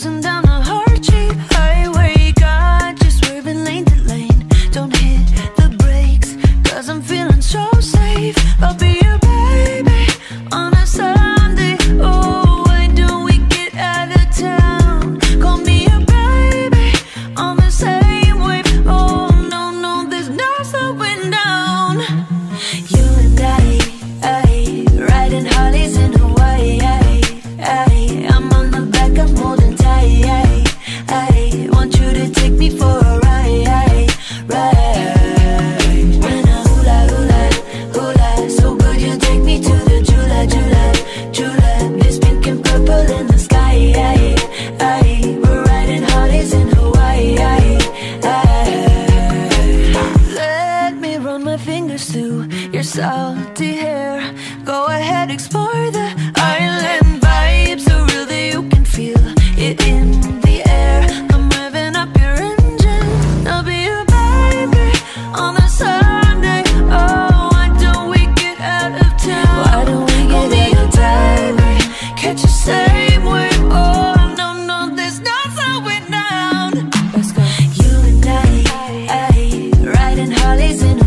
Gözünde my fingers through your salty hair. Go ahead, explore the island vibes So real that you can feel it in the air. I'm revving up your engine. I'll be your baby on a Sunday. Oh, why don't we get out of town? Why don't we get Only out of town? Catch a same way. Oh, no, no, there's no slowing down. Let's go. You and I, I Riding Harleys in